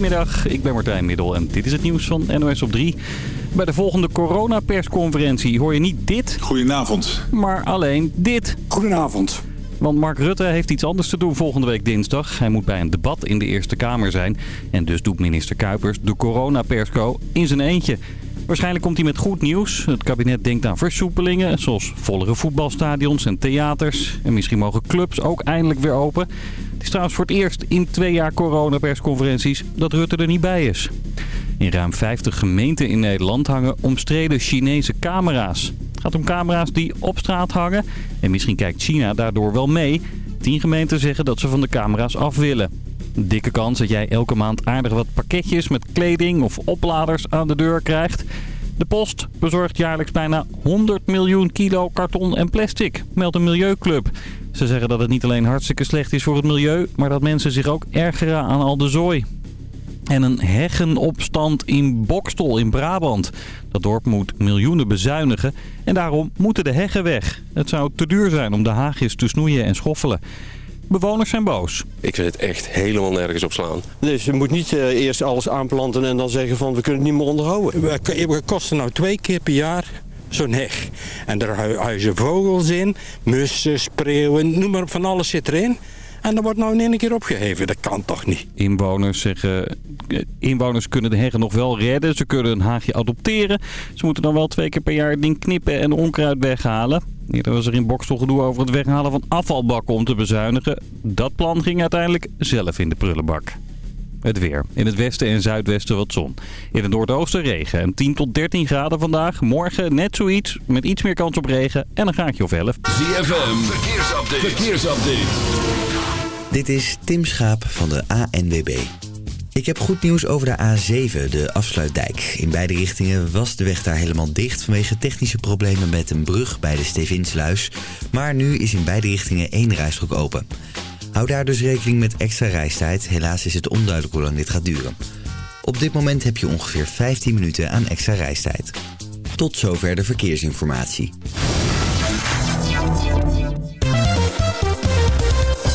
Goedemiddag, ik ben Martijn Middel en dit is het nieuws van NOS op 3. Bij de volgende coronapersconferentie hoor je niet dit, Goedenavond. maar alleen dit. Goedenavond. Want Mark Rutte heeft iets anders te doen volgende week dinsdag. Hij moet bij een debat in de Eerste Kamer zijn. En dus doet minister Kuipers de coronapersco in zijn eentje. Waarschijnlijk komt hij met goed nieuws. Het kabinet denkt aan versoepelingen, zoals vollere voetbalstadions en theaters. En misschien mogen clubs ook eindelijk weer open. Het is trouwens voor het eerst in twee jaar coronapersconferenties dat Rutte er niet bij is. In ruim 50 gemeenten in Nederland hangen omstreden Chinese camera's. Het gaat om camera's die op straat hangen. En misschien kijkt China daardoor wel mee. Tien gemeenten zeggen dat ze van de camera's af willen. Dikke kans dat jij elke maand aardig wat pakketjes met kleding of opladers aan de deur krijgt. De post bezorgt jaarlijks bijna 100 miljoen kilo karton en plastic, meldt een milieuclub. Ze zeggen dat het niet alleen hartstikke slecht is voor het milieu, maar dat mensen zich ook ergeren aan al de zooi. En een heggenopstand in Bokstel in Brabant. Dat dorp moet miljoenen bezuinigen en daarom moeten de heggen weg. Het zou te duur zijn om de haagjes te snoeien en schoffelen. Bewoners zijn boos. Ik vind het echt helemaal nergens op slaan. Dus je moet niet eh, eerst alles aanplanten en dan zeggen van we kunnen het niet meer onderhouden. We, we kosten nou twee keer per jaar zo'n heg. En daar hu- huizen vogels in, mussen, spreeuwen, noem maar op, van alles zit erin. En dat wordt nou in één keer opgeheven. Dat kan toch niet? Inwoners zeggen, eh, inwoners kunnen de heggen nog wel redden. Ze kunnen een haagje adopteren. Ze moeten dan wel twee keer per jaar het ding knippen en onkruid weghalen. Eerder was er in Bokstel gedoe over het weghalen van afvalbakken om te bezuinigen. Dat plan ging uiteindelijk zelf in de prullenbak. Het weer. In het westen en zuidwesten wat zon. In het noordoosten regen en 10 tot 13 graden vandaag. Morgen net zoiets met iets meer kans op regen en een gaatje of 11. ZFM, verkeersupdate. verkeersupdate. Dit is Tim Schaap van de ANWB. Ik heb goed nieuws over de A7, de afsluitdijk. In beide richtingen was de weg daar helemaal dicht vanwege technische problemen met een brug bij de Stevinsluis. Maar nu is in beide richtingen één rijstrook open. Hou daar dus rekening met extra reistijd. Helaas is het onduidelijk hoe lang dit gaat duren. Op dit moment heb je ongeveer 15 minuten aan extra reistijd. Tot zover de verkeersinformatie.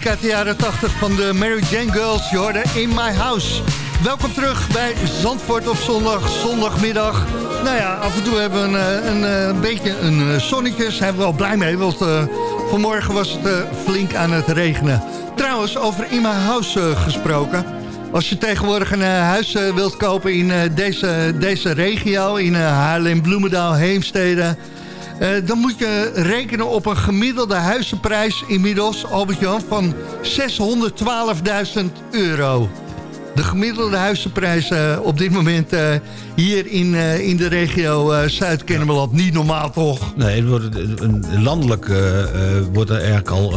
Muziek uit de jaren 80 van de Mary Jane Girls. Je In My House. Welkom terug bij Zandvoort op zondag, zondagmiddag. Nou ja, af en toe hebben we een, een, een beetje een eh, zonnetje. Zijn we wel blij mee, want vanmorgen was het flink aan het regenen. Trouwens, over In My House gesproken. Als je tegenwoordig een huis wilt kopen in deze, deze regio... in Haarlem, Bloemendaal, Heemstede... Uh, dan moet je rekenen op een gemiddelde huizenprijs inmiddels, Albert-Jan, van 612.000 euro. De gemiddelde huizenprijs uh, op dit moment uh, hier in, in de regio Zuid-Kennemerland. Niet normaal, toch? Nee, het wordt, een, landelijk wordt er eigenlijk al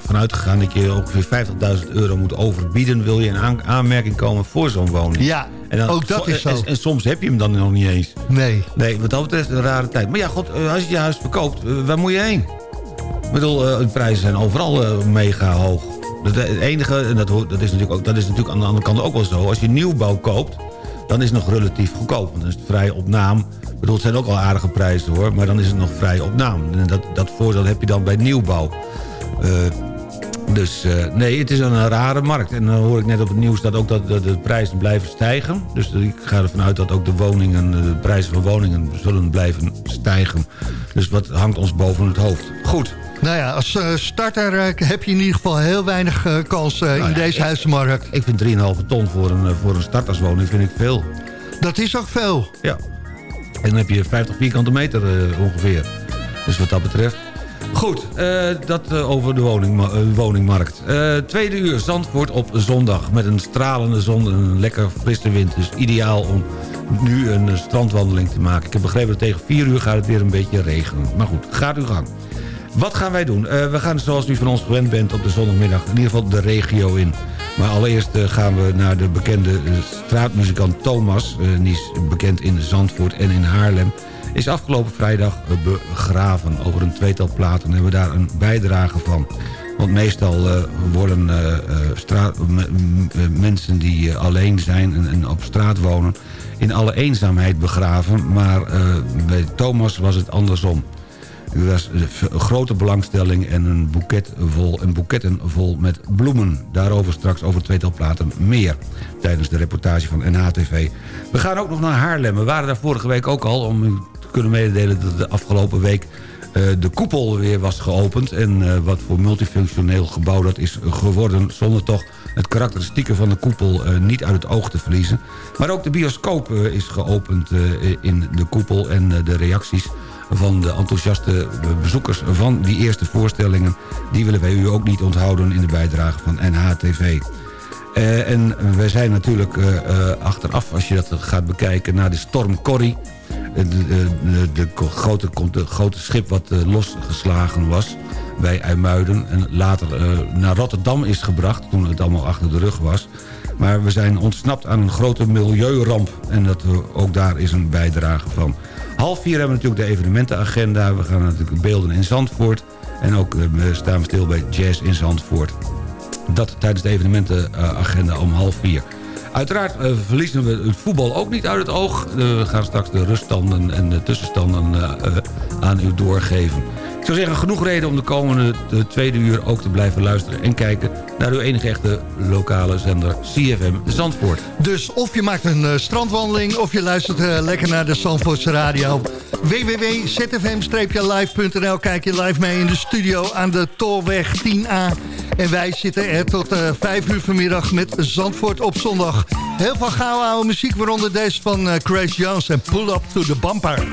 vanuit gegaan... dat je ongeveer 50.000 euro moet overbieden... wil je in aan, aanmerking komen voor zo'n woning. Ja, en dan, ook dat is zo. En, en, soms heb je hem dan nog niet eens. Nee. Nee, wat dat betreft een rare tijd. Maar ja, god, als je je huis verkoopt, waar moet je heen? Ik bedoel, de prijzen zijn overal mega hoog. Het enige, en dat, dat, is natuurlijk ook, dat is natuurlijk aan de andere kant ook wel zo... als je nieuwbouw koopt, dan is het nog relatief goedkoop. Want dan is het vrij op naam. Ik bedoel, het zijn ook al aardige prijzen hoor... maar dan is het nog vrij op naam. En dat, dat voordeel heb je dan bij nieuwbouw. Uh, dus uh, nee, het is een rare markt. En dan hoor ik net op het nieuws dat ook dat de, de prijzen blijven stijgen. Dus ik ga ervan uit dat ook de woningen, de prijzen van woningen zullen blijven stijgen. Dus wat hangt ons boven het hoofd. Goed. Nou ja, als uh, starter uh, heb je in ieder geval heel weinig uh, kans nou in ja, deze ik, huizenmarkt. Ik vind 3,5 ton voor een, voor een starterswoning vind ik veel. Dat is ook veel. Ja. En dan heb je 50 vierkante meter ongeveer. Dus wat dat betreft. Goed, dat over de woning, woningmarkt. tweede uur Zandvoort op zondag met een stralende zon en een lekker frisse wind. Dus ideaal om nu een strandwandeling te maken. Ik heb begrepen dat tegen 4 uur gaat het weer een beetje regenen. Maar goed, gaat uw gang. Wat gaan wij doen? We gaan zoals u van ons gewend bent op de zondagmiddag in ieder geval de regio in. Maar allereerst gaan we naar de bekende straatmuzikant Thomas. die is bekend in Zandvoort en in Haarlem. Is afgelopen vrijdag begraven. Over een tweetal platen hebben we daar een bijdrage van. Want meestal worden straat, mensen die alleen zijn en, op straat wonen... in alle eenzaamheid begraven. Maar bij Thomas was het andersom. Er was een grote belangstelling en een, boeket vol, en boeketten vol met bloemen. Daarover straks over tweetal platen meer tijdens de reportage van NHTV. We gaan ook nog naar Haarlem. We waren daar vorige week ook al om kunnen mededelen dat de afgelopen week uh, de koepel weer was geopend. En uh, wat voor multifunctioneel gebouw dat is geworden... zonder toch het karakteristieke van de koepel uh, niet uit het oog te verliezen. Maar ook de bioscoop is geopend in de koepel en de reacties van de enthousiaste bezoekers van die eerste voorstellingen. Die willen wij u ook niet onthouden in de bijdrage van NHTV. En wij zijn natuurlijk achteraf, als je dat gaat bekijken... naar de storm Corrie. De, de, de, grote, de grote schip wat losgeslagen was bij IJmuiden... en later naar Rotterdam is gebracht toen het allemaal achter de rug was. Maar we zijn ontsnapt aan een grote milieuramp. En dat, ook daar is een bijdrage van. Half vier hebben we natuurlijk de evenementenagenda. We gaan natuurlijk beelden in Zandvoort. En ook we staan we stil bij jazz in Zandvoort. Dat tijdens de evenementenagenda om half vier. Uiteraard uh, verliezen we het voetbal ook niet uit het oog. Uh, we gaan straks de ruststanden en de tussenstanden uh, aan u doorgeven. Zou zeggen, genoeg reden om de komende de tweede uur ook te blijven luisteren... en kijken naar uw enige echte lokale zender CFM Zandvoort. Dus of je maakt een uh, strandwandeling of je luistert uh, lekker naar de Zandvoortse radio. www.zfm-live.nl Kijk je live mee in de studio aan de Tolweg 10A. En wij zitten er tot uh, 5 uur vanmiddag met Zandvoort op zondag. Heel veel gouden oude muziek, waaronder deze van Grace Jones en Pull Up to the Bumper.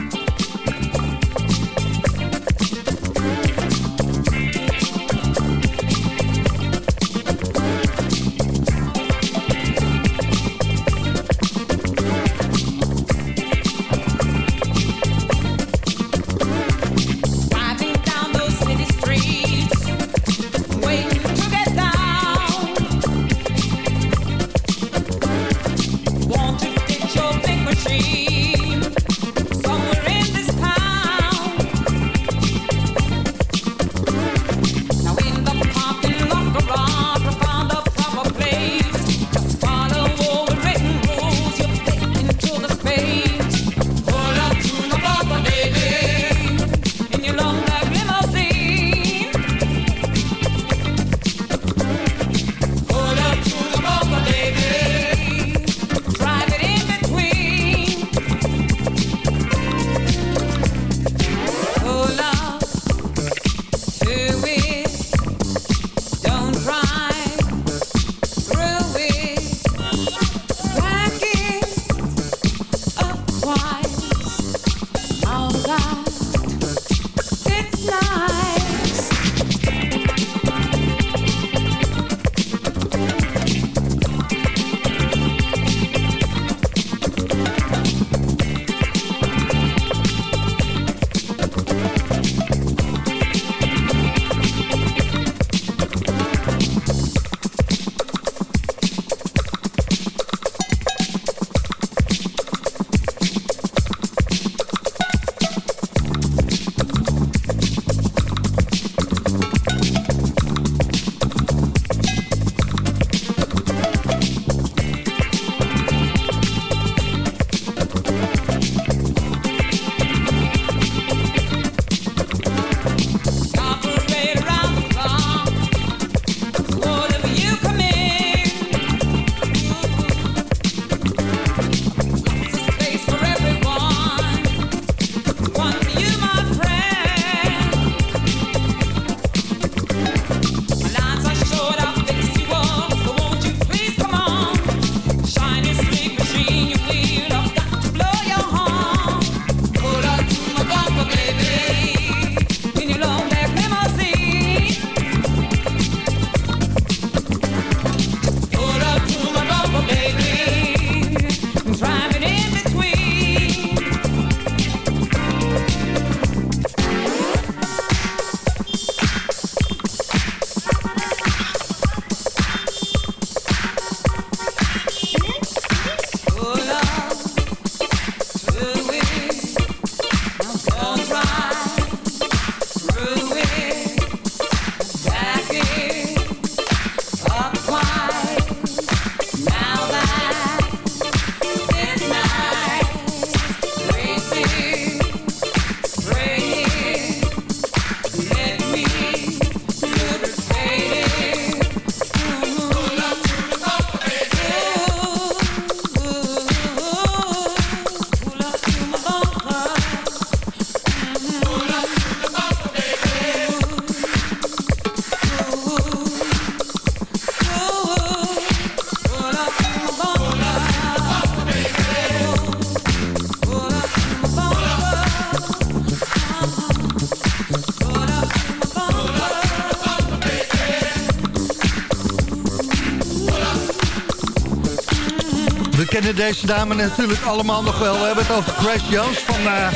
Kennen deze dame natuurlijk allemaal nog wel. We hebben het over Grace Jones, van, eh,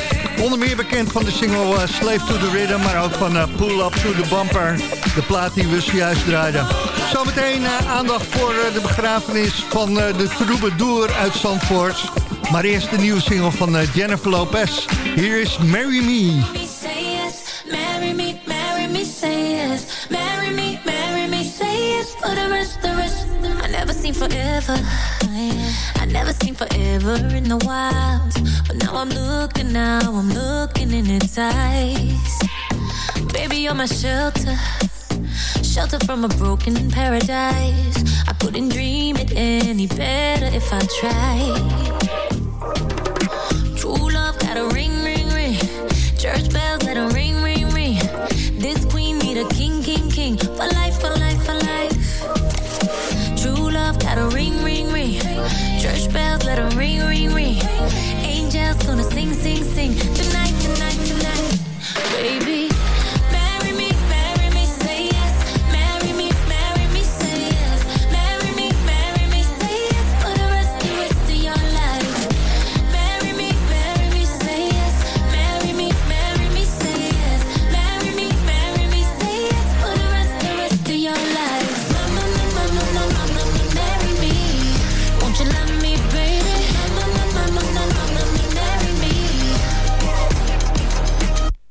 onder meer bekend van de single eh, Slave to the Rhythm... maar ook van eh, Pull Up to the Bumper, de plaat die we zojuist draaiden. Zometeen aandacht voor de begrafenis van de troubadour uit Zandvoort. Maar eerst de nieuwe single van Jennifer Lopez. Hier is Marry Me. Marry me, me. Marry me, marry me, say yes. For the rest, the rest, I never seen forever. I never seen forever in the wild. But now I'm looking, now I'm looking in its eyes. Baby, you're my shelter. Shelter from a broken paradise. I couldn't dream it any better if I tried. True love got a ring.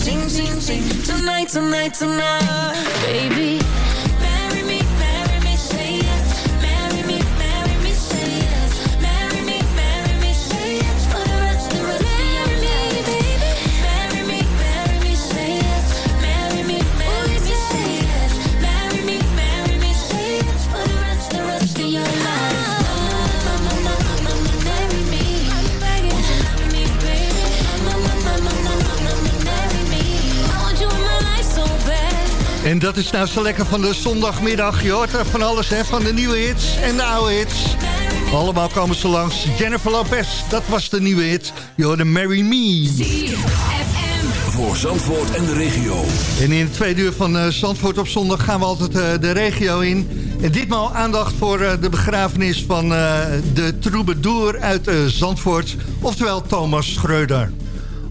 Sing, sing, sing. Tonight, tonight, tonight. Baby, En dat is nou zo lekker van de zondagmiddag. Je hoort er van alles, hè, van de nieuwe hits en de oude hits. Allemaal komen ze langs. Jennifer Lopez, dat was de nieuwe hit. Je hoorde Marry Me. Voor Zandvoort en de regio. En in het tweede uur van eh, Zandvoort op zondag gaan we altijd eh, de regio in. En ditmaal aandacht voor eh, de begrafenis van eh, de troubadour uit eh, Zandvoort. Oftewel Thomas Schreuder.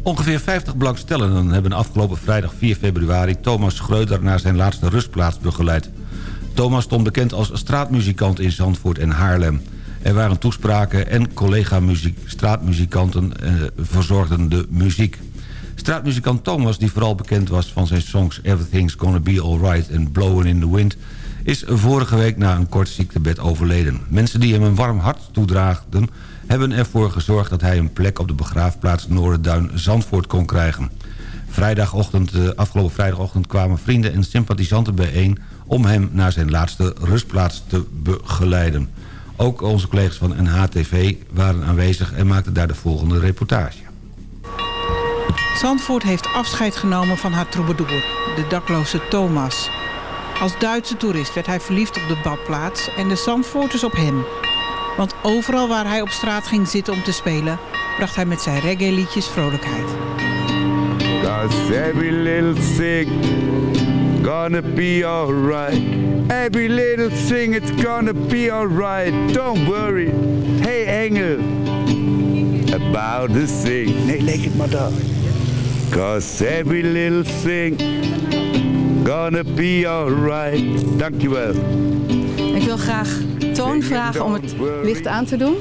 Ongeveer 50 belangstellenden hebben afgelopen vrijdag 4 februari... Thomas Schreuder naar zijn laatste rustplaats begeleid. Thomas stond bekend als straatmuzikant in Zandvoort en Haarlem. Er waren toespraken en collega-straatmuzikanten eh, verzorgden de muziek. Straatmuzikant Thomas, die vooral bekend was van zijn songs... Everything's Gonna Be Alright en Blowing in the Wind... is vorige week na een kort ziektebed overleden. Mensen die hem een warm hart toedraagden... hebben ervoor gezorgd dat hij een plek op de begraafplaats Noorderduin Zandvoort kon krijgen. Vrijdagochtend, eh, afgelopen vrijdagochtend kwamen vrienden en sympathisanten bijeen... om hem naar zijn laatste rustplaats te begeleiden. Ook onze collega's van NHTV waren aanwezig en maakten daar de volgende reportage. Zandvoort heeft afscheid genomen van haar troubadour, de dakloze Thomas. Als Duitse toerist werd hij verliefd op de badplaats en de Zandvoorters op hem. Want overal waar hij op straat ging zitten om te spelen... bracht hij met zijn reggae-liedjes vrolijkheid. Cause every little thing gonna be alright. Every little thing it's gonna be alright. Don't worry. Hey engel. About the thing. Nee, leg het maar daar. Cause every little thing gonna be alright. Dankjewel. Ik wil graag Toon vragen om het licht aan te doen.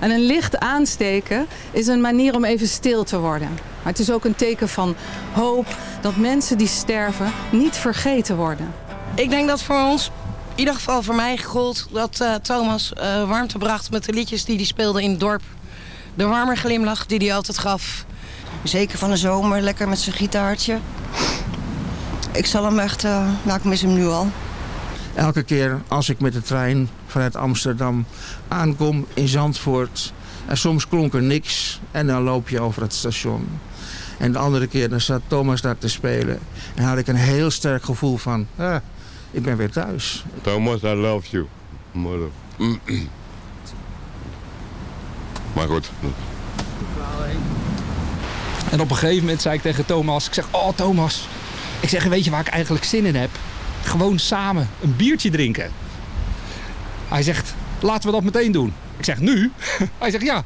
En een licht aansteken is een manier om even stil te worden. Maar het is ook een teken van hoop dat mensen die sterven niet vergeten worden. Ik denk dat voor ons, in ieder geval voor mij, gold dat eh, Thomas eh, warmte bracht met de liedjes die hij speelde in het dorp. De warme glimlach die hij altijd gaf. Zeker van de zomer, lekker met zijn gitaartje. Ik zal hem echt, eh nou ik mis hem nu al. elke keer als ik met de trein vanuit Amsterdam aankom in Zandvoort... en soms klonk er niks en dan loop je over het station. En de andere keer dan zat Thomas daar te spelen. En had ik een heel sterk gevoel van, ah, ik ben weer thuis. Thomas, I love you. Mother. maar goed. En op een gegeven moment zei ik tegen Thomas, ik zeg, oh Thomas, ik zeg, weet je waar ik eigenlijk zin in heb? Gewoon samen een biertje drinken. Hij zegt, laten we dat meteen doen. Ik zeg, nu? Hij zegt, ja,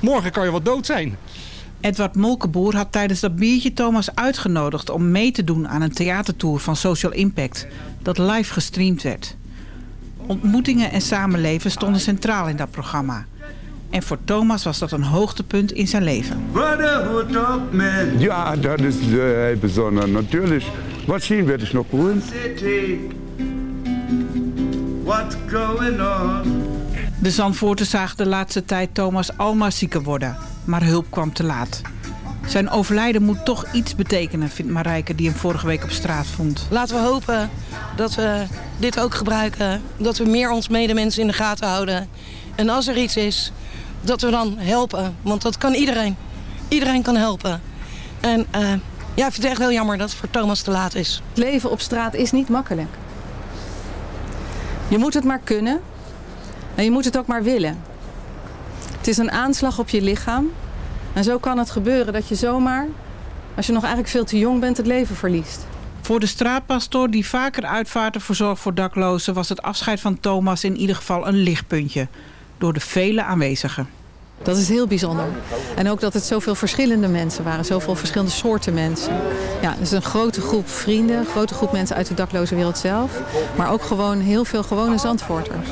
morgen kan je wat dood zijn. Edward Molkenboer had tijdens dat biertje Thomas uitgenodigd om mee te doen aan een theatertour van Social Impact, dat live gestreamd werd. Ontmoetingen en samenleven stonden centraal in dat programma. En voor Thomas was dat een hoogtepunt in zijn leven. Ja, dat is heel bijzonder. Natuurlijk. Wat zien we dus nog goed? Going on? De Zandvoorten zagen de laatste tijd Thomas Alma zieker worden. Maar hulp kwam te laat. Zijn overlijden moet toch iets betekenen, vindt Marijke, die hem vorige week op straat vond. Laten we hopen dat we dit ook gebruiken. Dat we meer ons medemensen in de gaten houden. En als er iets is, dat we dan helpen. Want dat kan iedereen. Iedereen kan helpen. En uh, ja, ik vind het echt heel jammer dat het voor Thomas te laat is. Het leven op straat is niet makkelijk. Je moet het maar kunnen. En je moet het ook maar willen. Het is een aanslag op je lichaam. En zo kan het gebeuren dat je zomaar, als je nog eigenlijk veel te jong bent, het leven verliest. Voor de straatpastoor die vaker uitvaarten voor zorg voor daklozen... was het afscheid van Thomas in ieder geval een lichtpuntje. Door de vele aanwezigen. Dat is heel bijzonder. En ook dat het zoveel verschillende mensen waren. Zoveel verschillende soorten mensen. Ja, dus een grote groep vrienden. Een grote groep mensen uit de dakloze wereld zelf. Maar ook gewoon heel veel gewone zandvoorters.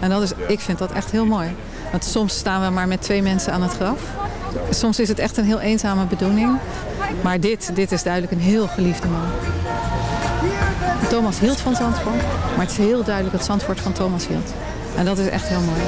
En dat is, ik vind dat echt heel mooi. Want soms staan we maar met twee mensen aan het graf. Soms is het echt een heel eenzame bedoeling. Maar dit, dit is duidelijk een heel geliefde man. Thomas hield van Zandvoort. Maar het is heel duidelijk dat Zandvoort van Thomas hield. En dat is echt heel mooi.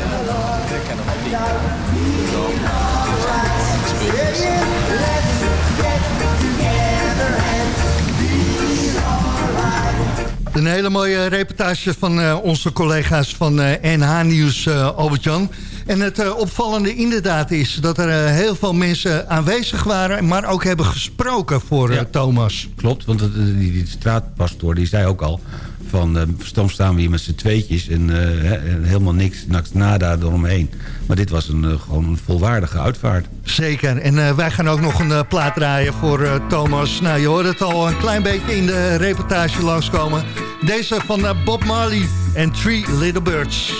Een hele mooie reportage van uh, onze collega's van uh, NH Nieuws, uh, Albert-Jan. En het opvallende inderdaad is dat er heel veel mensen aanwezig waren... maar ook hebben gesproken voor ja, Thomas. Klopt, want die, die straatpastoor die zei ook al van... Uh, soms staan we hier met z'n tweetjes en uh, helemaal niks, niks nada eromheen. Maar dit was een, uh, gewoon een volwaardige uitvaart. Zeker. En wij gaan ook nog een plaat draaien voor Thomas. Nou, je hoort het al een klein beetje in de reportage langskomen. Deze van Bob Marley en Three Little Birds.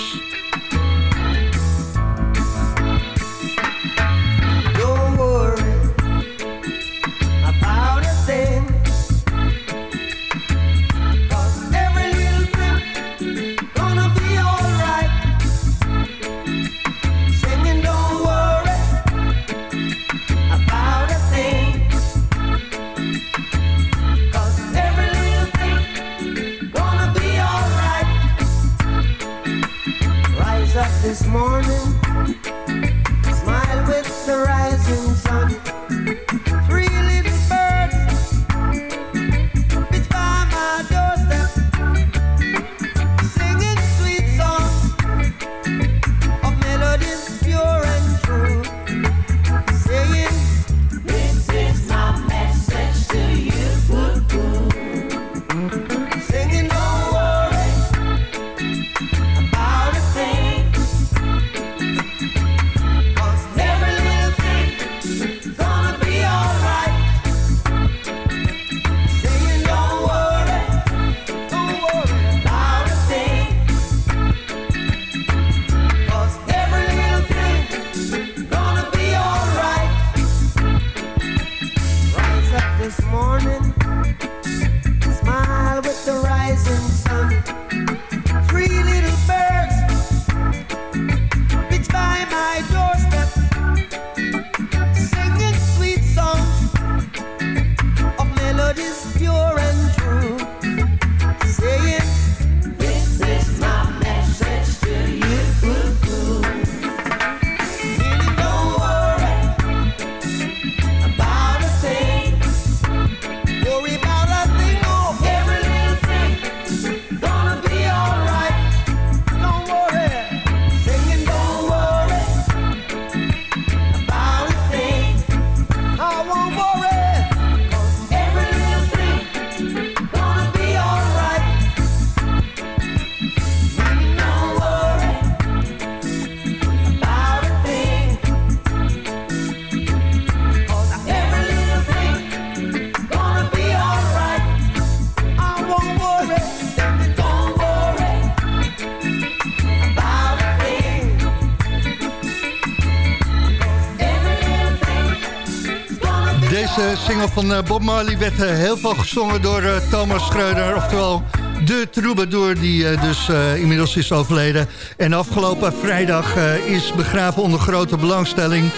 Eh, Bob Marley werd eh, heel veel gezongen door eh, Thomas Schreuder. Oftewel de troubadour die dus inmiddels is overleden. En afgelopen vrijdag is begraven onder grote belangstelling.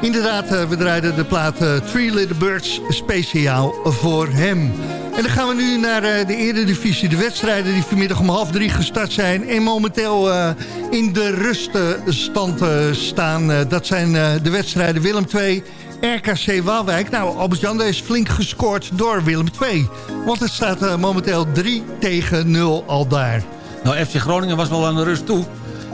Inderdaad, we draaiden de plaat Three Little Birds speciaal voor hem. En dan gaan we nu naar de Eredivisie. De wedstrijden die vanmiddag om half drie gestart zijn... en momenteel in de ruststand staan. Dat zijn de wedstrijden Willem 2... RKC Waalwijk. Nou, Albert-Jan is flink gescoord door Willem 2. Want het staat eh, momenteel 3 tegen 0 al daar. Nou, FC Groningen was wel aan de rust toe.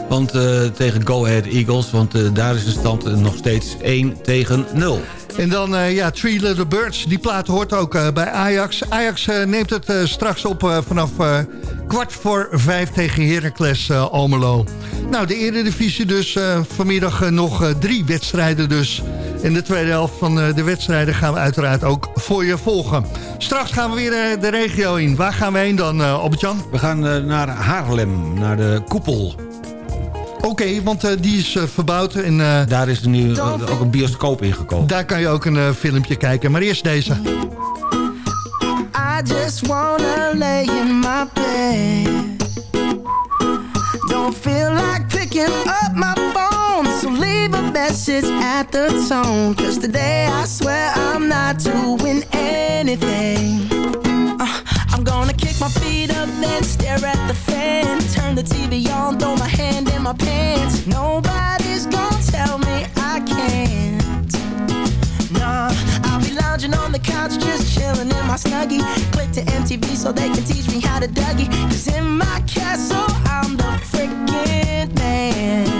Want eh, tegen Go Ahead Eagles, want eh, daar is de stand nog steeds 1 tegen 0. En dan, ja, Three Little Birds. Die plaat hoort ook bij Ajax. Ajax neemt het straks op vanaf kwart voor vijf tegen Heracles Almelo. Nou, de Eredivisie dus. vanmiddag nog drie wedstrijden dus. In de tweede helft van eh, de wedstrijden gaan we uiteraard ook voor je volgen. Straks gaan we weer eh, de regio in. Waar gaan we heen dan, uh, Albert-Jan? We gaan eh, naar Haarlem, naar de koepel. Oké, want eh, die is eh, verbouwd. En, eh, Daar is er nu eh, ook een bioscoop ingekomen. daar kan je ook een eh, filmpje kijken. Maar eerst deze. I just wanna lay in my bed. Don't feel like picking up my phone, leave a message at the tone. Cause today I swear I'm not doing anything. Uh, I'm gonna kick my feet up, then stare at the fan. Turn the TV on, throw my hand in my pants. Nobody's gonna tell me I can't. Nah, I'll be lounging on the couch, just chilling in my snuggie. Click to MTV so they can teach me how to Dougie. Cause in my castle, I'm the freaking man.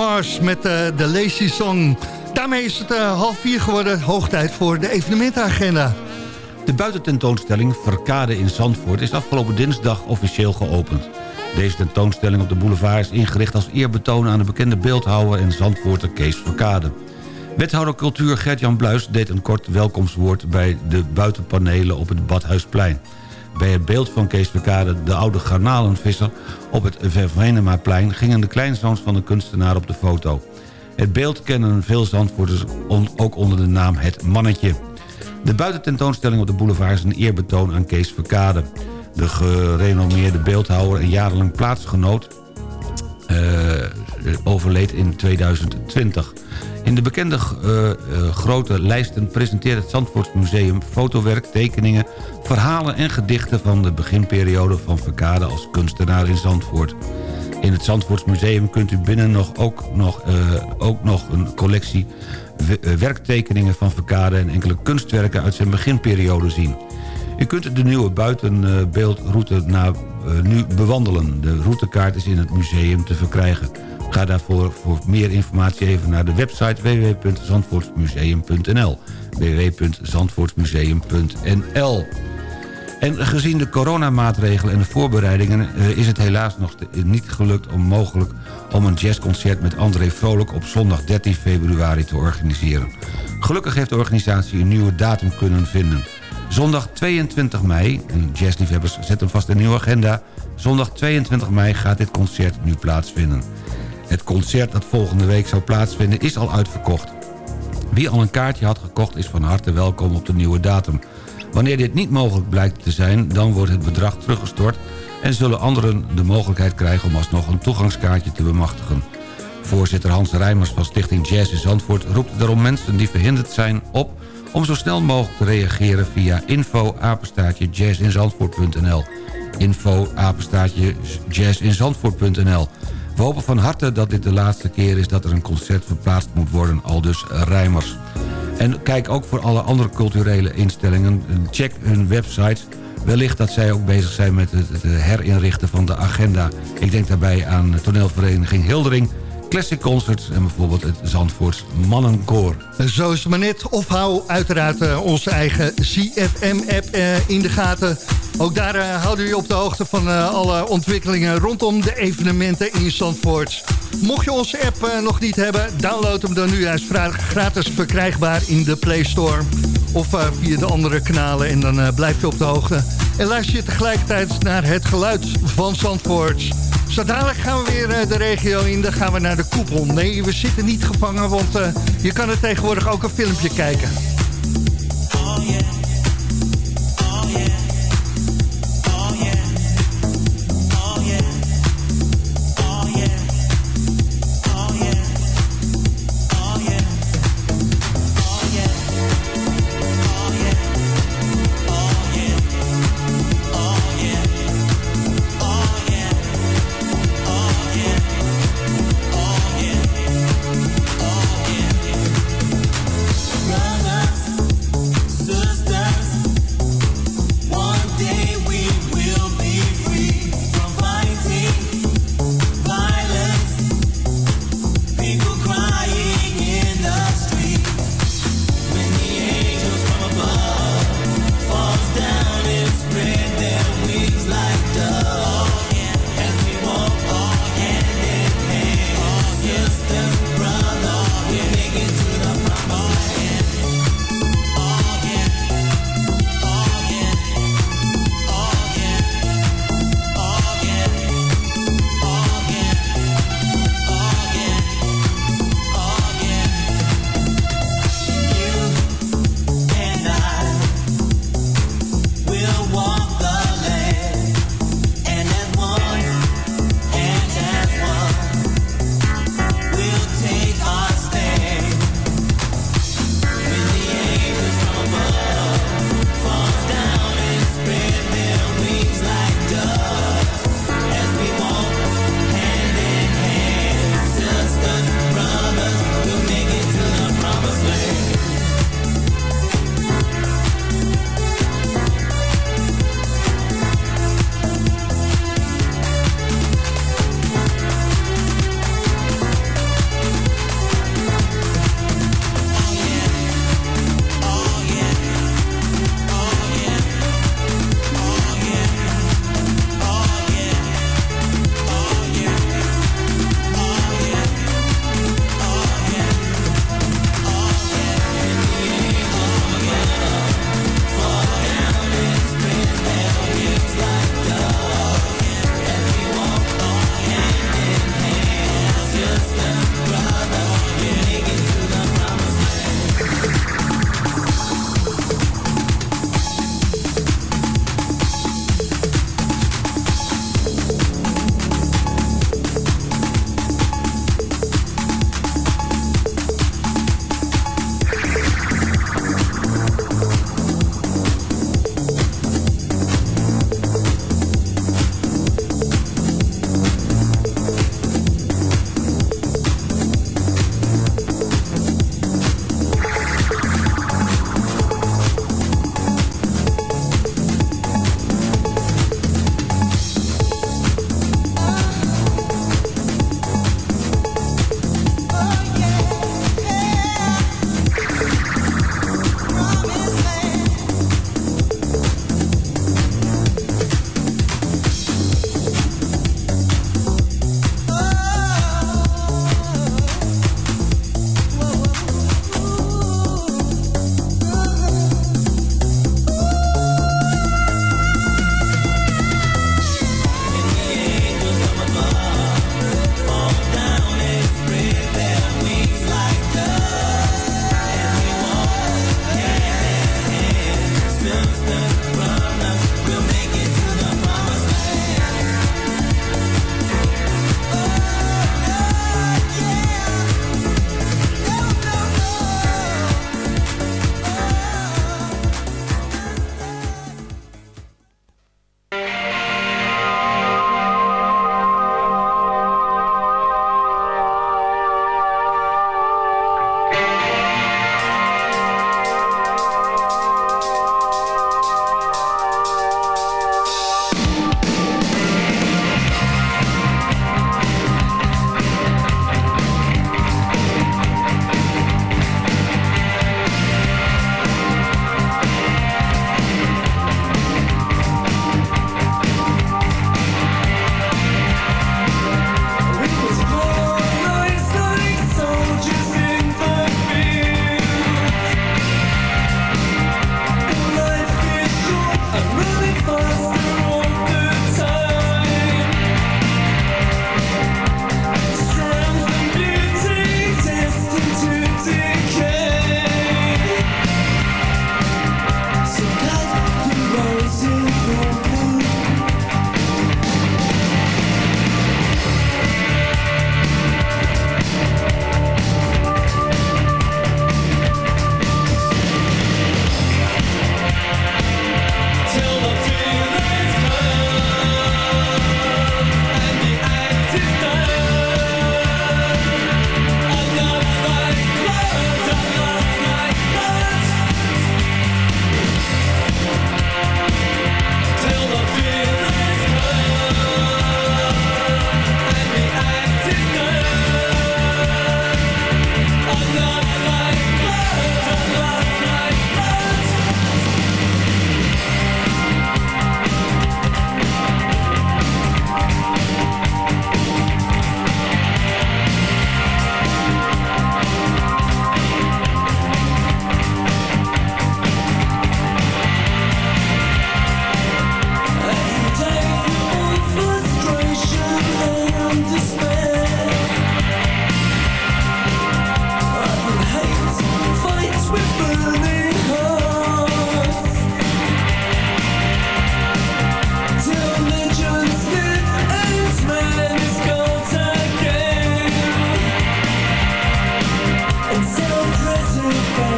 Mars met eh, de Lazy Song. Daarmee is het eh, half vier geworden. Hoog tijd voor de evenementenagenda. De buitententoonstelling Verkade in Zandvoort is afgelopen dinsdag officieel geopend. Deze tentoonstelling op de boulevard is ingericht als eerbetoon aan de bekende beeldhouwer en Zandvoorter Kees Verkade. Wethouder cultuur Gert-Jan Bluis deed een kort welkomstwoord bij de buitenpanelen op het Badhuisplein. Bij het beeld van Kees Verkade, de oude garnalenvisser, op het Vervenemaplein gingen de kleinzoons van de kunstenaar op de foto. Het beeld kennen veel Zandvoorters on- ook onder de naam Het Mannetje. De buitententoonstelling op de boulevard is een eerbetoon aan Kees Verkade. De gerenommeerde beeldhouwer en jarenlang plaatsgenoot uh, overleed in 2020. In de bekende uh, uh, grote lijsten presenteert het Zandvoortsmuseum fotowerk, tekeningen, verhalen en gedichten van de beginperiode van Verkade als kunstenaar in Zandvoort. In het Zandvoortsmuseum kunt u binnen nog ook, nog, uh, ook nog een collectie werktekeningen van Verkade en enkele kunstwerken uit zijn beginperiode zien. U kunt de nieuwe buitenbeeldroute na, nu bewandelen. De routekaart is in het museum te verkrijgen. Ga daarvoor voor meer informatie even naar de website www.zandvoortsmuseum.nl www.zandvoortsmuseum.nl En gezien de coronamaatregelen en de voorbereidingen... is het helaas nog niet gelukt om mogelijk om een jazzconcert met André Vrolijk op zondag 13 februari te organiseren. Gelukkig heeft de organisatie een nieuwe datum kunnen vinden. Zondag 22 mei, en jazzliefhebbers zetten vast een nieuwe agenda... zondag 22 mei gaat dit concert nu plaatsvinden. Het concert dat volgende week zou plaatsvinden is al uitverkocht. Wie al een kaartje had gekocht is van harte welkom op de nieuwe datum. Wanneer dit niet mogelijk blijkt te zijn, dan wordt het bedrag teruggestort... en zullen anderen de mogelijkheid krijgen om alsnog een toegangskaartje te bemachtigen. Voorzitter Hans Rijmers van Stichting Jazz in Zandvoort roept daarom mensen die verhinderd zijn op... om zo snel mogelijk te reageren via info jazzinzandvoort.nl info jazzinzandvoort.nl we hopen van harte dat dit de laatste keer is dat er een concert verplaatst moet worden, al dus Rijmers. En kijk ook voor alle andere culturele instellingen. Check hun websites. Wellicht dat zij ook bezig zijn met het herinrichten van de agenda. Ik denk daarbij aan toneelvereniging Hildering... Classic Concerts en bijvoorbeeld het Zandvoorts Mannenkoor. Zo is het maar net. Of hou uiteraard uh, onze eigen CFM-app uh, in de gaten. Ook daar uh, houden we op de hoogte van alle ontwikkelingen rondom de evenementen in Zandvoort. Mocht je onze app nog niet hebben, download hem dan nu. Hij is gratis verkrijgbaar in de Play Store. Of via de andere kanalen en dan blijf je op de hoogte. En luister je tegelijkertijd naar het geluid van Zandvoort. Zo gaan we weer de regio in. Dan gaan we naar de koepel. Nee, we zitten niet gevangen, want uh, je kan er tegenwoordig ook een filmpje kijken. Oh.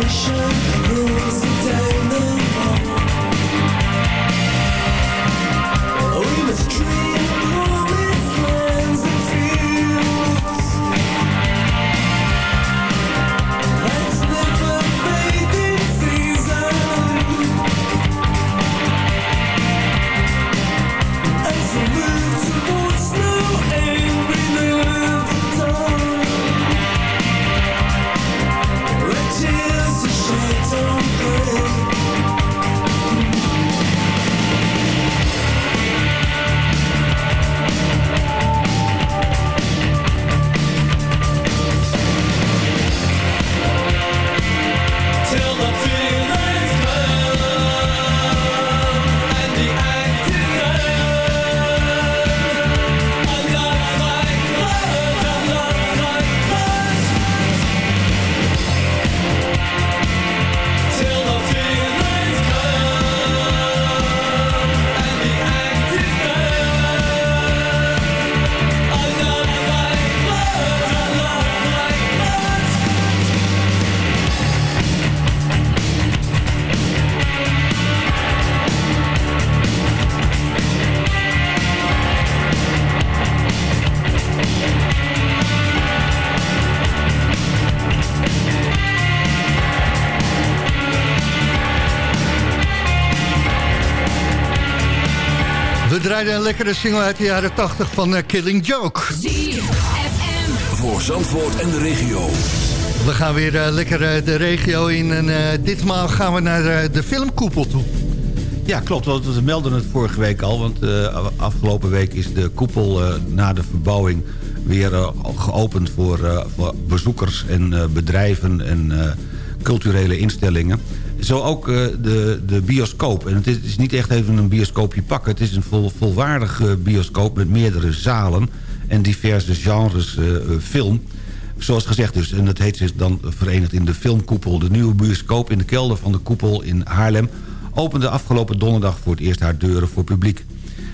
ocean. Een lekkere single uit de jaren 80 van eh, Killing Joke. Voor Zandvoort en de regio. We gaan weer uh, lekker uh, de regio in en uh, ditmaal gaan we naar de filmkoepel toe. Ja, klopt. Want we melden het vorige week al. Want afgelopen week is de koepel na de verbouwing weer geopend voor, voor, bezoekers en bedrijven en culturele instellingen. Zo ook de, de bioscoop. En het is, niet echt even een bioscoopje pakken. Het is een vol, volwaardige bioscoop met meerdere zalen en diverse genres film zoals gezegd dus, en dat heet zich dan verenigd in de filmkoepel... de nieuwe bioscoop in de kelder van de koepel in Haarlem... opende afgelopen donderdag voor het eerst haar deuren voor publiek.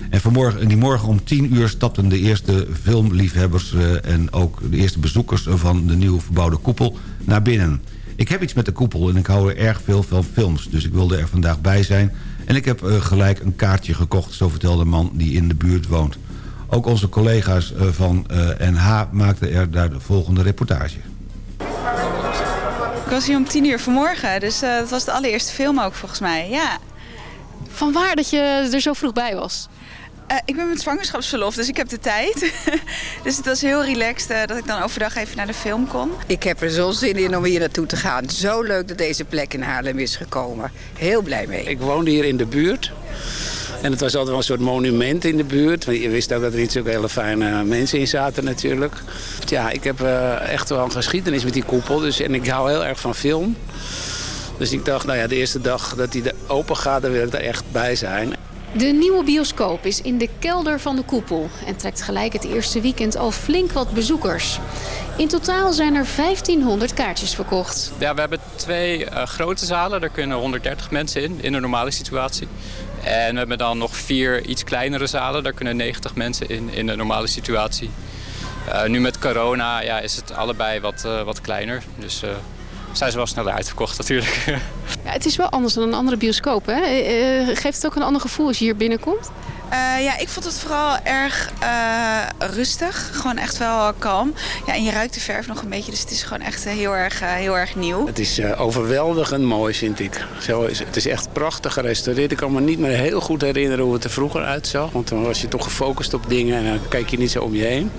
En, vanmorgen, en die morgen om 10 uur stapten de eerste filmliefhebbers... En ook de eerste bezoekers van de nieuwe verbouwde koepel naar binnen. Ik heb iets met de koepel en ik hou er erg veel van films... dus ik wilde er vandaag bij zijn... en ik heb uh, gelijk een kaartje gekocht, zo vertelde een man die in de buurt woont... Ook onze collega's eh, van NH eh, maakten er daar de volgende reportage. Ik was hier om tien uur vanmorgen, dus dat was de allereerste film ook volgens mij, ja. Van waar dat je er zo vroeg bij was? Uh, ik ben met zwangerschapsverlof, dus ik heb de tijd. dus het was heel relaxed uh, dat ik dan overdag even naar de film kon. Ik heb er zo zin in om hier naartoe te gaan. Zo leuk dat deze plek in Haarlem is gekomen. Heel blij mee. Ik woonde hier in de buurt. En het was altijd wel een soort monument in de buurt. Want je wist ook dat er niet zulke hele fijne mensen in zaten natuurlijk. Ja, ik heb uh, echt wel een geschiedenis met die koepel. Dus, en ik hou heel erg van film. Dus ik dacht, nou ja, de eerste dag dat die open gaat, dan wil ik er echt bij zijn. De nieuwe bioscoop is in de kelder van de koepel en trekt gelijk het eerste weekend al flink wat bezoekers. In totaal zijn er 1500 kaartjes verkocht. Ja, we hebben twee uh, grote zalen, daar kunnen 130 mensen in, in een normale situatie. En we hebben dan nog vier iets kleinere zalen. Daar kunnen 90 mensen in, in een normale situatie. Uh, nu met corona ja, is het allebei wat, uh, wat kleiner. Dus zijn ze wel sneller uitverkocht natuurlijk. ja, het is wel anders dan een andere bioscoop. Hè? geeft het ook een ander gevoel als je hier binnenkomt? Uh, ja, ik vond het vooral erg uh, rustig. Gewoon echt wel kalm. Ja, en je ruikt de verf nog een beetje, dus het is gewoon echt heel erg, uh, heel erg nieuw. Het is overweldigend mooi, vind ik. Zo is, het is echt prachtig gerestaureerd. Ik kan me niet meer heel goed herinneren hoe het er vroeger uitzag. Want dan was je toch gefocust op dingen en dan kijk je niet zo om je heen.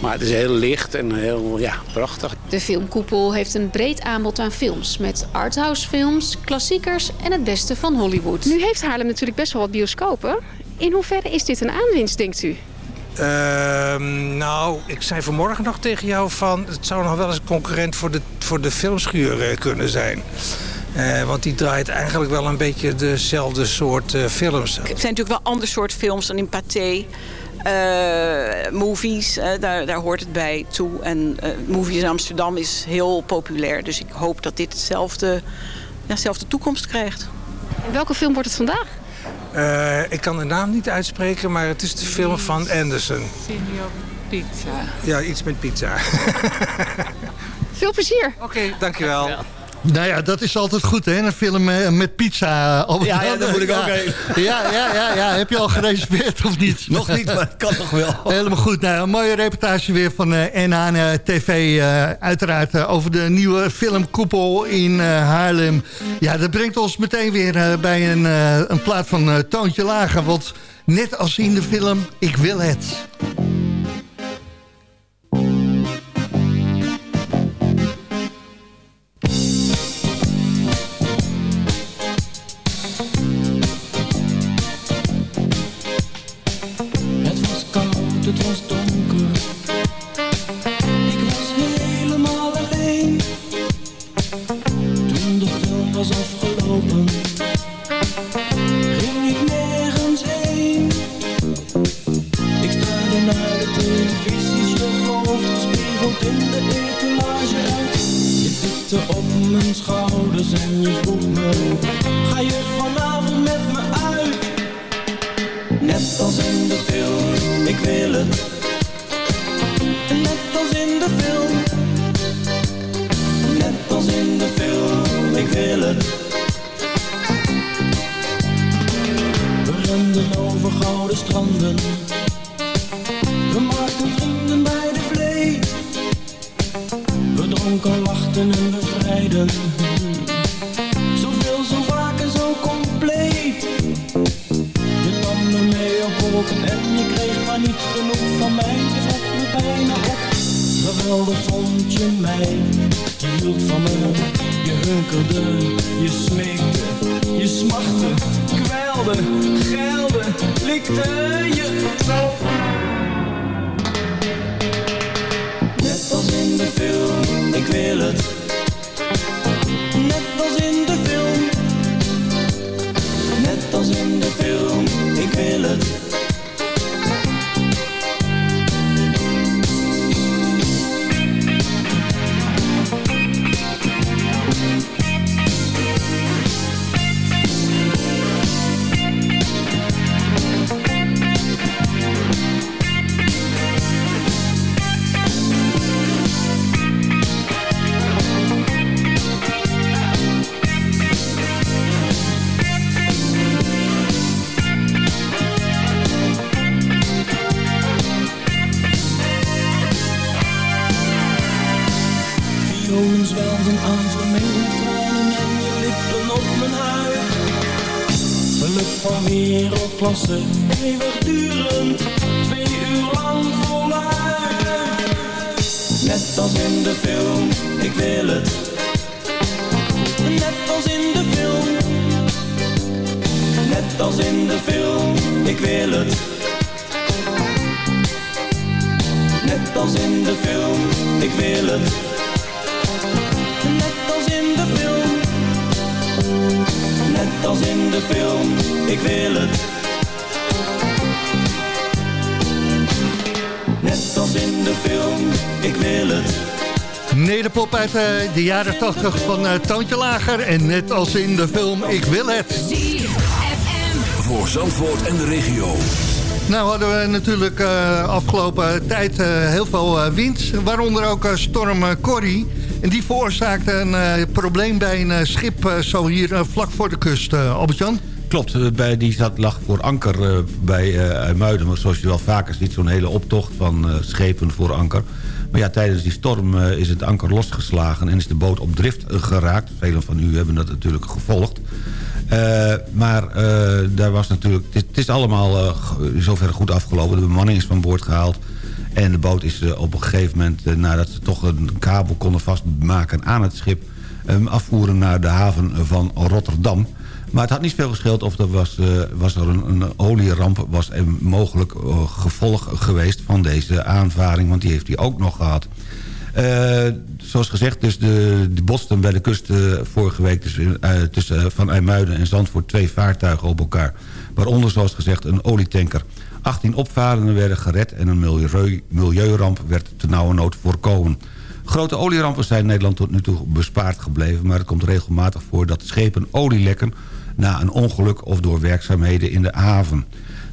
Maar het is heel licht en heel ja, prachtig. De filmkoepel heeft een breed aanbod aan films. Met arthouse films, klassiekers en het beste van Hollywood. Nu heeft Haarlem natuurlijk best wel wat bioscopen. In hoeverre is dit een aanwinst, denkt u? Uh, nou, ik zei vanmorgen nog tegen jou van... het zou nog wel eens een concurrent voor de, voor de filmschuur uh, kunnen zijn. Uh, want die draait eigenlijk wel een beetje dezelfde soort uh, films. Het zijn natuurlijk wel ander soort films dan in Pathé. Movies, daar, daar hoort het bij toe. En movies in Amsterdam is heel populair. Dus ik hoop dat dit hetzelfde, ja, dezelfde toekomst krijgt. En welke film wordt het vandaag? Uh, ik kan de naam niet uitspreken, maar het is de film van Anderson. Signor Pizza. Ja, iets met pizza. Veel plezier. Oké, okay, dankjewel. Nou ja, dat is altijd goed, hè? Een film eh, met pizza. Op ja, ja, daar moet ik ja. ook heen. Ja, ja, ja, ja. Heb je al gereserveerd of niet? Nog niet, maar het kan nog wel. Helemaal goed. Nou, een mooie reportage weer van uh, NH TV. Uh, uiteraard uh, over de nieuwe filmkoepel in Haarlem. Ja, dat brengt ons meteen weer bij een, een plaat van Toontje Lager. Want net als in de film Ik Wil het was ze eeuwig Nederpop uit eh, de jaren 80 van uh, Toontje Lager. En net als in de film Ik Wil Het. Voor Zandvoort en de regio. Nou hadden we natuurlijk uh, afgelopen tijd uh, heel veel uh, wind. Waaronder ook storm Corrie. En die veroorzaakte een probleem bij een schip zo hier vlak voor de kust. Albert-Jan? Klopt, bij, die zat, lag voor anker bij uh, Muiden. Maar zoals je wel vaker ziet, zo'n hele optocht van schepen voor anker. Maar ja, tijdens die storm is het anker losgeslagen en is de boot op drift geraakt. Velen van u hebben dat natuurlijk gevolgd. Uh, maar uh, daar was natuurlijk, het, het is allemaal uh, zover goed afgelopen. De bemanning is van boord gehaald. En de boot is op een gegeven moment, nadat ze toch een kabel konden vastmaken aan het schip... afvoeren naar de haven van Rotterdam. Maar het had niet veel gescheeld of er was, was er een, een olieramp... was er mogelijk gevolg geweest van deze aanvaring. Want die heeft hij ook nog gehad. Uh, zoals gezegd, dus de, de botsten bij de kust vorige week... uh, tussen van IJmuiden en Zandvoort twee vaartuigen op elkaar. Waaronder, zoals gezegd, een olietanker. 18 opvarenden werden gered en een milieu, milieuramp werd te nauwe nood voorkomen. Grote olierampen zijn Nederland tot nu toe bespaard gebleven... maar het komt regelmatig voor dat schepen olie lekken... na een ongeluk of door werkzaamheden in de haven.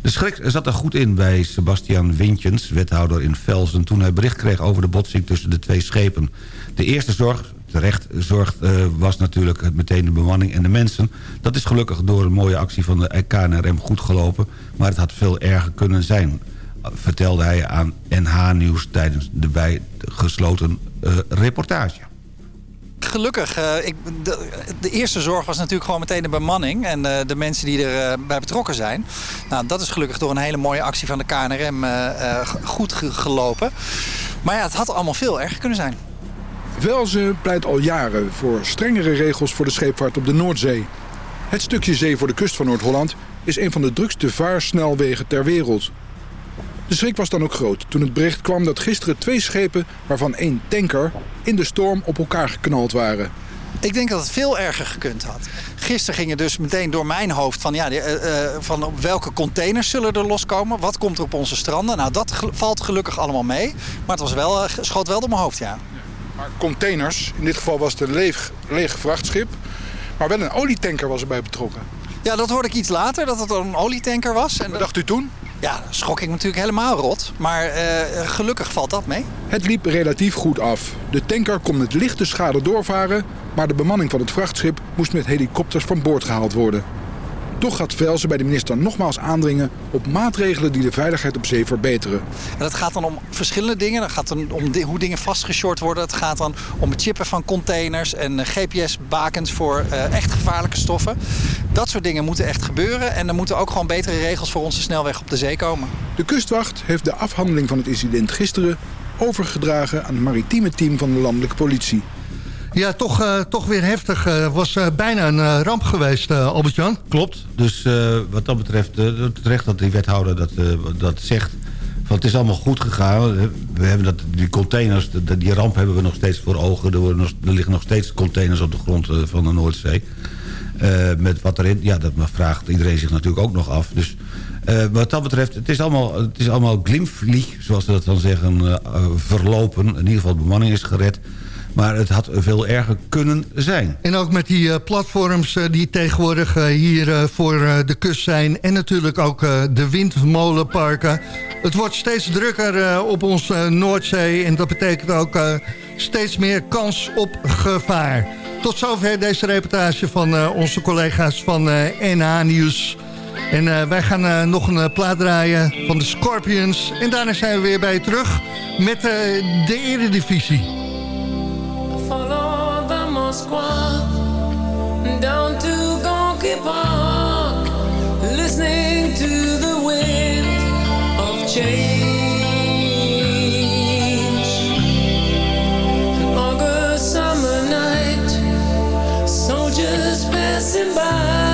De schrik zat er goed in bij Sebastian Wintjens, wethouder in Velsen... toen hij bericht kreeg over de botsing tussen de twee schepen. De eerste zorg, terecht zorg, uh, was natuurlijk meteen de bemanning en de mensen. Dat is gelukkig door een mooie actie van de KNRM goed gelopen... maar het had veel erger kunnen zijn, vertelde hij aan NH Nieuws... tijdens de bijgesloten uh, reportage gelukkig. Uh, ik, de, eerste zorg was natuurlijk gewoon meteen de bemanning en uh, de mensen die erbij uh, bij betrokken zijn. Nou, dat is gelukkig door een hele mooie actie van de KNRM goed ge gelopen. Maar ja, het had allemaal veel erger kunnen zijn. Velzen pleit al jaren voor strengere regels voor de scheepvaart op de Noordzee. Het stukje zee voor de kust van Noord-Holland is een van de drukste vaarsnelwegen ter wereld. De schrik was dan ook groot toen het bericht kwam dat gisteren twee schepen, waarvan één tanker, in de storm op elkaar geknald waren. Ik denk dat het veel erger gekund had. Gisteren ging het dus meteen door mijn hoofd van, ja, uh, uh, van op welke containers zullen er loskomen? Wat komt er op onze stranden? Nou, dat valt gelukkig allemaal mee. Maar het was wel, uh, schoot wel door mijn hoofd, ja. Maar containers, in dit geval was het een leeg, leeg vrachtschip. Maar wel een olietanker was erbij betrokken. Ja, dat hoorde ik iets later, dat het een olietanker was. En Wat dacht u toen? Ja, schrok ik natuurlijk helemaal rot. Maar uh, gelukkig valt dat mee. Het liep relatief goed af. De tanker kon met lichte schade doorvaren... maar de bemanning van het vrachtschip moest met helikopters van boord gehaald worden. Toch gaat Velsen bij de minister nogmaals aandringen op maatregelen die de veiligheid op zee verbeteren. En dat gaat dan om verschillende dingen. Dat gaat dan om hoe dingen vastgeshort worden. Het gaat dan om het chippen van containers en GPS-bakens voor uh, echt gevaarlijke stoffen. Dat soort dingen moeten echt gebeuren. En er moeten ook gewoon betere regels voor onze snelweg op de zee komen. De kustwacht heeft de afhandeling van het incident gisteren overgedragen aan het maritieme team van de landelijke politie. Ja, toch, uh, toch weer heftig. Uh, was uh, bijna een ramp geweest, Albert-Jan. Klopt. Dus wat dat betreft, terecht dat die wethouder dat, dat zegt... Van, het is allemaal goed gegaan. We hebben dat, die containers, die, ramp hebben we nog steeds voor ogen. Er, worden er liggen nog steeds containers op de grond van de Noordzee. met wat erin, ja, dat vraagt iedereen zich natuurlijk ook nog af. Dus wat dat betreft, het is allemaal, het is allemaal zoals ze dat dan zeggen, verlopen. In ieder geval de bemanning is gered. Maar het had veel erger kunnen zijn. En ook met die uh, platforms uh, die tegenwoordig uh, hier voor de kust zijn... en natuurlijk ook de windmolenparken. Het wordt steeds drukker op onze Noordzee... en dat betekent ook steeds meer kans op gevaar. Tot zover deze reportage van onze collega's van NH Nieuws... En wij gaan nog een plaat draaien van de Scorpions. En daarna zijn we weer bij je terug met de Eredivisie. Square down to Gonky Park, listening to the wind of change. An August summer night, soldiers passing by,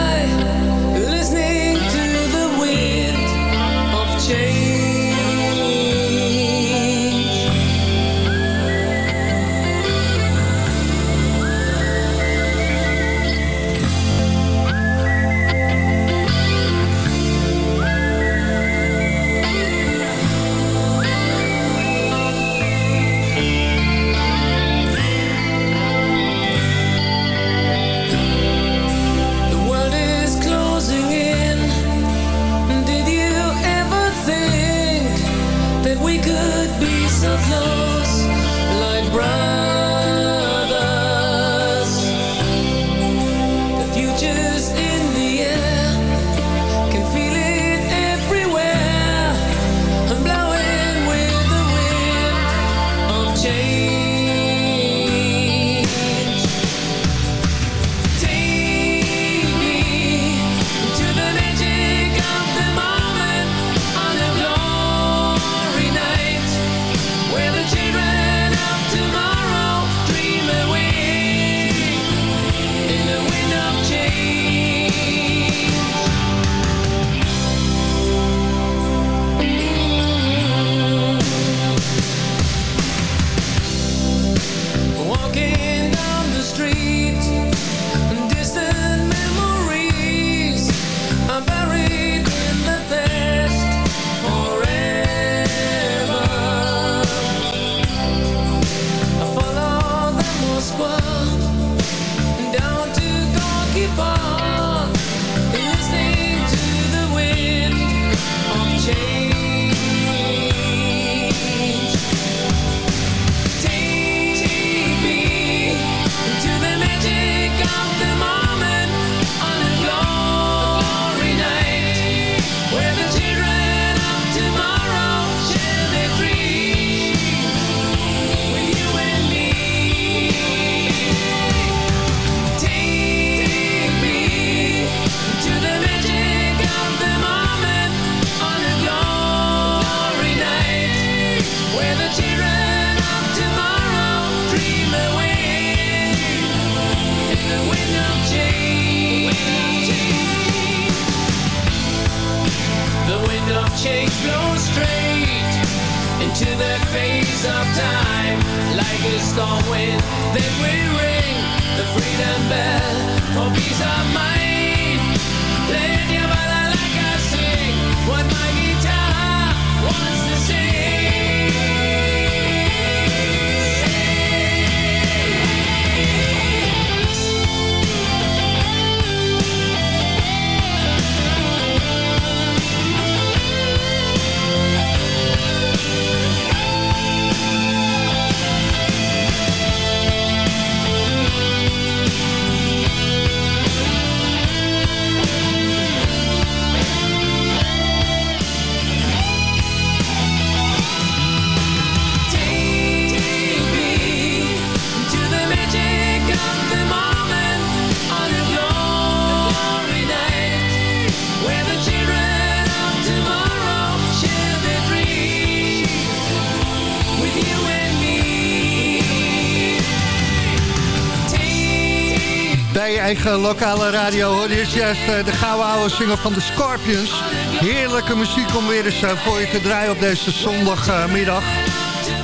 lokale radio. Hoor. Is juist uh, de gouden oude single van de Scorpions. Heerlijke muziek om weer eens uh, voor je te draaien op deze zondagmiddag.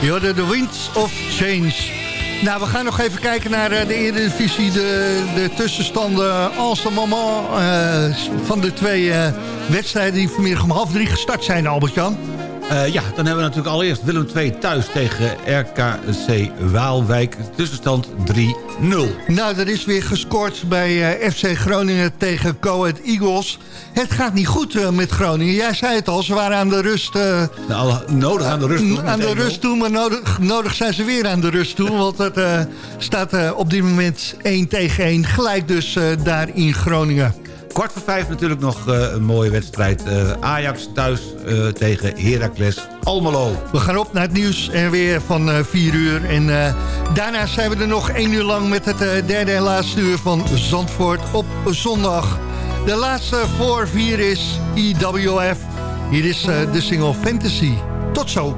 Je The Winds of Change. Nou, we gaan nog even kijken naar uh, de Eredivisie. De, de tussenstanden als de moment van de twee wedstrijden... die vanmiddag om half drie gestart zijn, Albert-Jan. Uh, ja, dan hebben we natuurlijk allereerst Willem II thuis tegen RKC Waalwijk. Tussenstand 3-0. Nou, er is weer gescoord bij uh, FC Groningen tegen Coed Eagles. Het gaat niet goed uh, met Groningen. Jij zei het al, ze waren aan de rust... nou, nodig aan de rust toe. Aan de rust toe, maar nodig, nodig zijn ze weer aan de rust toe. want het staat op dit moment 1 tegen 1. Gelijk dus daar in Groningen. Kwart voor vijf natuurlijk nog uh, een mooie wedstrijd. Uh, Ajax thuis uh, tegen Heracles Almelo. We gaan op naar het nieuws en weer van 4 uur. En daarna zijn we er nog 1 uur lang met het derde en laatste uur van Zandvoort op zondag. De laatste voor 4 is IWF. Hier is de single Fantasy. Tot zo.